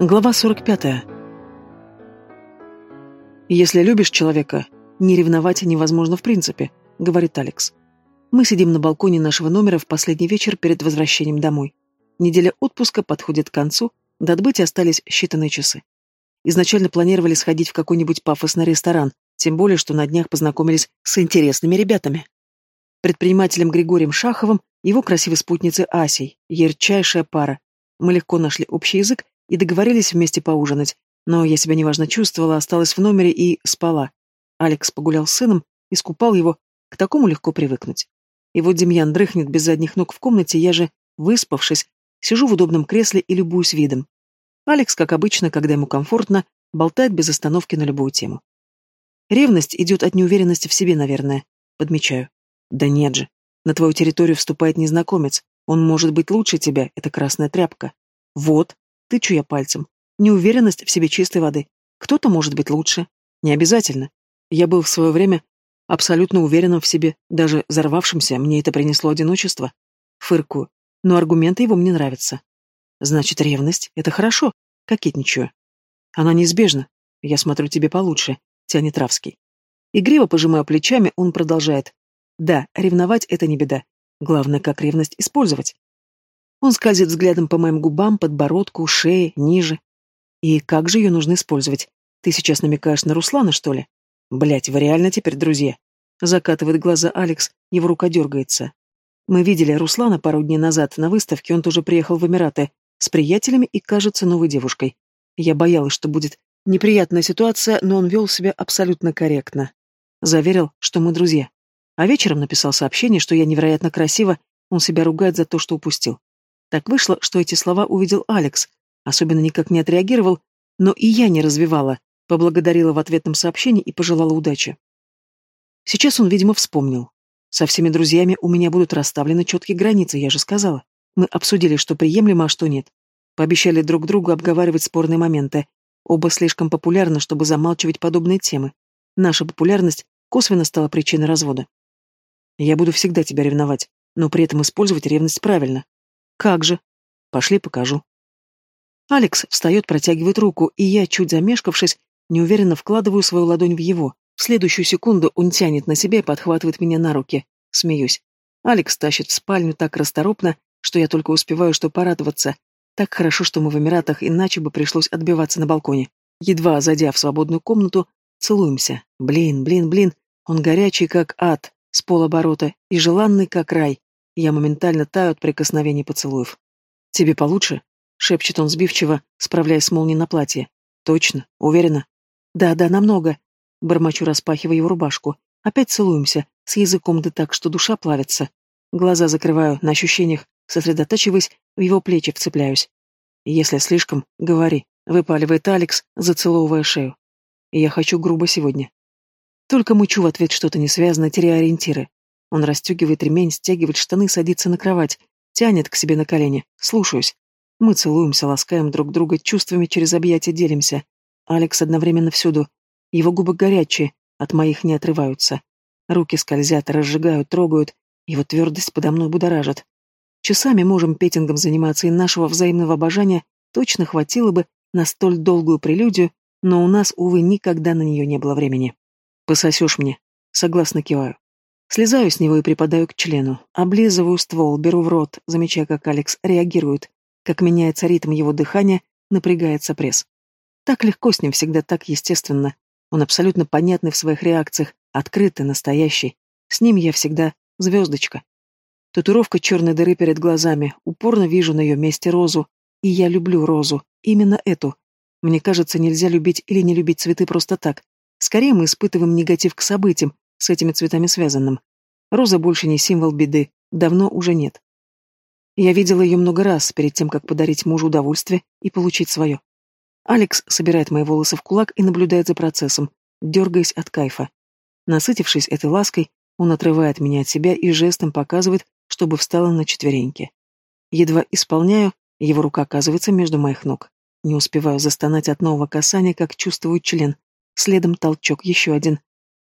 Глава 45. «Если любишь человека, не ревновать невозможно в принципе», — говорит Алекс. Мы сидим на балконе нашего номера в последний вечер перед возвращением домой. Неделя отпуска подходит к концу, до отбытия остались считанные часы. Изначально планировали сходить в какой-нибудь пафосный ресторан, тем более, что на днях познакомились с интересными ребятами. Предпринимателем Григорием Шаховым, его красивой спутницей Асей, ярчайшая пара. Мы легко нашли общий язык и договорились вместе поужинать, но я себя неважно чувствовала, осталась в номере и спала. Алекс погулял с сыном, искупал его, к такому легко привыкнуть. И вот Демьян дрыхнет без задних ног в комнате, я же, выспавшись, сижу в удобном кресле и любуюсь видом. Алекс, как обычно, когда ему комфортно, болтает без остановки на любую тему. Ревность идет от неуверенности в себе, наверное, подмечаю. Да нет же. На твою территорию вступает незнакомец. Он может быть лучше тебя, это красная тряпка. Вот, Тычу я пальцем. Неуверенность в себе чистой воды. Кто-то может быть лучше. Не обязательно. Я был в свое время абсолютно уверенным в себе, даже взорвавшимся, мне это принесло одиночество. Фыркую. Но аргументы его мне нравятся. Значит, ревность — это хорошо. Кокетничаю. Она неизбежна. Я смотрю тебе получше, тянет Равский. Игриво пожимая плечами, он продолжает. Да, ревновать — это не беда. Главное, как ревность использовать. Он скользит взглядом по моим губам, подбородку, шее, ниже. И как же ее нужно использовать? Ты сейчас намекаешь на Руслана, что ли? Блять, вы реально теперь друзья? Закатывает глаза Алекс, его рука дергается. Мы видели Руслана пару дней назад на выставке, он тоже приехал в Эмираты с приятелями и, кажется, новой девушкой. Я боялась, что будет неприятная ситуация, но он вел себя абсолютно корректно. Заверил, что мы друзья. А вечером написал сообщение, что я невероятно красива, он себя ругает за то, что упустил. Так вышло, что эти слова увидел Алекс, особенно никак не отреагировал, но и я не развивала, поблагодарила в ответном сообщении и пожелала удачи. Сейчас он, видимо, вспомнил. Со всеми друзьями у меня будут расставлены четкие границы, я же сказала. Мы обсудили, что приемлемо, а что нет. Пообещали друг другу обговаривать спорные моменты. Оба слишком популярны, чтобы замалчивать подобные темы. Наша популярность косвенно стала причиной развода. Я буду всегда тебя ревновать, но при этом использовать ревность правильно. Как же? Пошли покажу. Алекс встает, протягивает руку, и я, чуть замешкавшись, неуверенно вкладываю свою ладонь в его. В следующую секунду он тянет на себя и подхватывает меня на руки. Смеюсь. Алекс тащит в спальню так расторопно, что я только успеваю что порадоваться. Так хорошо, что мы в Эмиратах, иначе бы пришлось отбиваться на балконе. Едва зайдя в свободную комнату, целуемся. Блин, блин, блин, он горячий, как ад, с полоборота, и желанный, как рай. Я моментально таю от прикосновений поцелуев. «Тебе получше?» — шепчет он сбивчиво, справляясь с молнией на платье. «Точно? Уверена?» «Да, да, намного». Бормочу, распахивая его рубашку. Опять целуемся, с языком да так, что душа плавится. Глаза закрываю, на ощущениях, сосредотачиваясь, в его плечи вцепляюсь. «Если слишком, говори», — выпаливает Алекс, зацеловывая шею. «Я хочу грубо сегодня». Только мычу в ответ что-то несвязанное, теряя ориентиры. Он расстегивает ремень, стягивает штаны, садится на кровать, тянет к себе на колени. Слушаюсь. Мы целуемся, ласкаем друг друга, чувствами через объятия делимся. Алекс одновременно всюду. Его губы горячие, от моих не отрываются. Руки скользят, разжигают, трогают. Его твердость подо мной будоражит. Часами можем петингом заниматься, и нашего взаимного обожания точно хватило бы на столь долгую прелюдию, но у нас, увы, никогда на нее не было времени. «Пососешь мне?» Согласно киваю. Слезаю с него и припадаю к члену, облизываю ствол, беру в рот, замечая, как Алекс реагирует, как меняется ритм его дыхания, напрягается пресс. Так легко с ним всегда, так естественно. Он абсолютно понятный в своих реакциях, открытый, настоящий. С ним я всегда звездочка. Татуировка черной дыры перед глазами, упорно вижу на ее месте розу. И я люблю розу, именно эту. Мне кажется, нельзя любить или не любить цветы просто так. Скорее мы испытываем негатив к событиям, с этими цветами связанным. Роза больше не символ беды, давно уже нет. Я видела ее много раз, перед тем, как подарить мужу удовольствие и получить свое. Алекс собирает мои волосы в кулак и наблюдает за процессом, дергаясь от кайфа. Насытившись этой лаской, он отрывает меня от себя и жестом показывает, чтобы встала на четвереньки. Едва исполняю, его рука оказывается между моих ног. Не успеваю застонать от нового касания, как чувствую член. Следом толчок, еще один.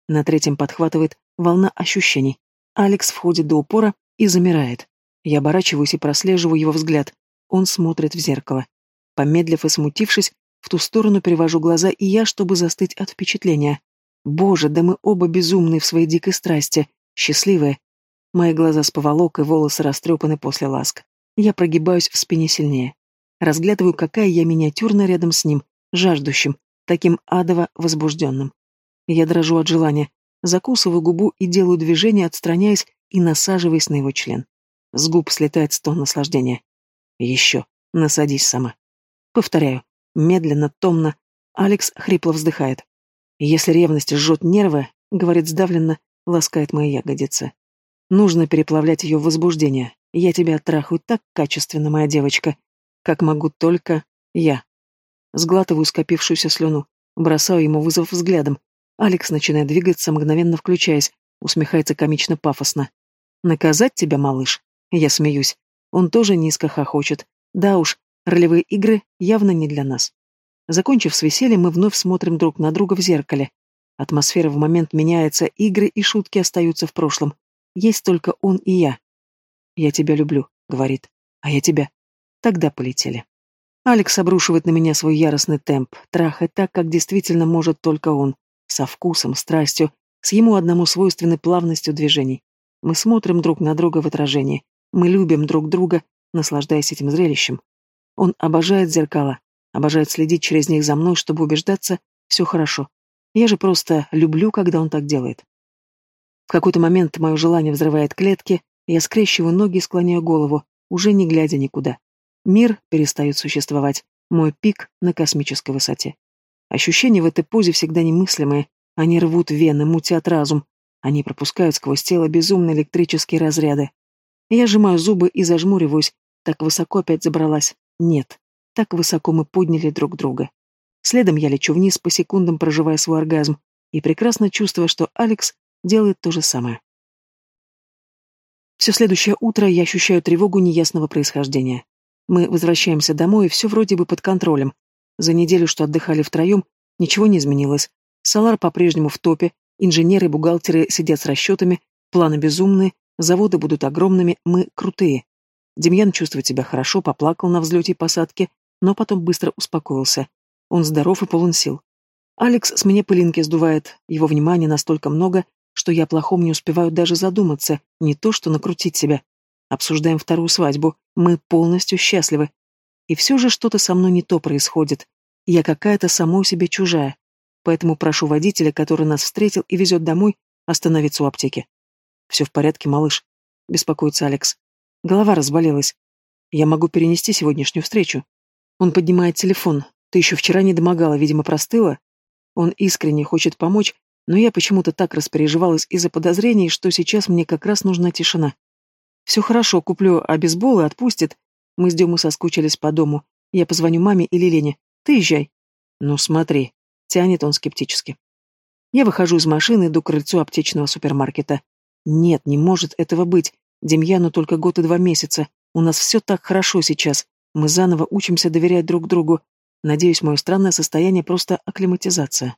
На третьем подхватывает волна ощущений. Алекс входит до упора и замирает. Я оборачиваюсь и прослеживаю его взгляд. Он смотрит в зеркало. Помедлив и смутившись, в ту сторону перевожу глаза и я, чтобы застыть от впечатления. Боже, да мы оба безумные в своей дикой страсти, счастливые. Мои глаза с поволокой, волосы растрепаны после ласк. Я прогибаюсь в спине сильнее. Разглядываю, какая я миниатюрная рядом с ним, жаждущим, таким адово возбужденным. Я дрожу от желания, закусываю губу и делаю движение, отстраняясь и насаживаясь на его член. С губ слетает стон наслаждения. Еще. Насадись сама. Повторяю. Медленно, томно. Алекс хрипло вздыхает. Если ревность жжет нервы, говорит сдавленно, ласкает мои ягодицы. Нужно переплавлять ее в возбуждение. Я тебя оттрахаю так качественно, моя девочка, как могу только я. Сглатываю скопившуюся слюну, бросаю ему вызов взглядом. Алекс начинает двигаться, мгновенно включаясь, усмехается комично пафосно. «Наказать тебя, малыш?» Я смеюсь. Он тоже низко хохочет. Да уж, ролевые игры явно не для нас. Закончив с весельем, мы вновь смотрим друг на друга в зеркале. Атмосфера в момент меняется, игры и шутки остаются в прошлом. Есть только он и я. «Я тебя люблю», — говорит. «А я тебя». Тогда полетели. Алекс обрушивает на меня свой яростный темп, трахает так, как действительно может только он, со вкусом, страстью, с ему одному свойственной плавностью движений. Мы смотрим друг на друга в отражении, мы любим друг друга, наслаждаясь этим зрелищем. Он обожает зеркала, обожает следить через них за мной, чтобы убеждаться, все хорошо. Я же просто люблю, когда он так делает. В какой-то момент мое желание взрывает клетки, я скрещиваю ноги и склоняю голову, уже не глядя никуда. Мир перестает существовать, мой пик на космической высоте. Ощущения в этой позе всегда немыслимые, они рвут вены, мутят разум, они пропускают сквозь тело безумные электрические разряды. Я сжимаю зубы и зажмуриваюсь, так высоко опять забралась. Нет, так высоко мы подняли друг друга. Следом я лечу вниз, по секундам проживая свой оргазм, и прекрасно чувствуя, что Алекс делает то же самое. Все следующее утро я ощущаю тревогу неясного происхождения. Мы возвращаемся домой, и все вроде бы под контролем. За неделю, что отдыхали втроем, ничего не изменилось. Салар по-прежнему в топе, инженеры и бухгалтеры сидят с расчетами, планы безумные, заводы будут огромными, мы крутые. Демьян чувствует себя хорошо, поплакал на взлете и посадке, но потом быстро успокоился. Он здоров и полон сил. Алекс с меня пылинки сдувает, его внимания настолько много, что я о плохом не успеваю даже задуматься, не то что накрутить себя. Обсуждаем вторую свадьбу, мы полностью счастливы. И все же что-то со мной не то происходит. Я какая-то самой себе чужая. Поэтому прошу водителя, который нас встретил и везет домой, остановиться у аптеки. Все в порядке, малыш. Беспокоится Алекс. Голова разболелась. Я могу перенести сегодняшнюю встречу. Он поднимает телефон. Ты еще вчера не домогала, видимо, простыла. Он искренне хочет помочь, но я почему-то так распереживалась из-за подозрений, что сейчас мне как раз нужна тишина. Все хорошо, куплю обезбол и отпустит. Мы с Демой соскучились по дому. Я позвоню маме или Лене. Ты езжай. Ну смотри, тянет он скептически. Я выхожу из машины, иду к крыльцу аптечного супермаркета. Нет, не может этого быть. Демьяну только год и два месяца. У нас все так хорошо сейчас. Мы заново учимся доверять друг другу. Надеюсь, мое странное состояние просто акклиматизация.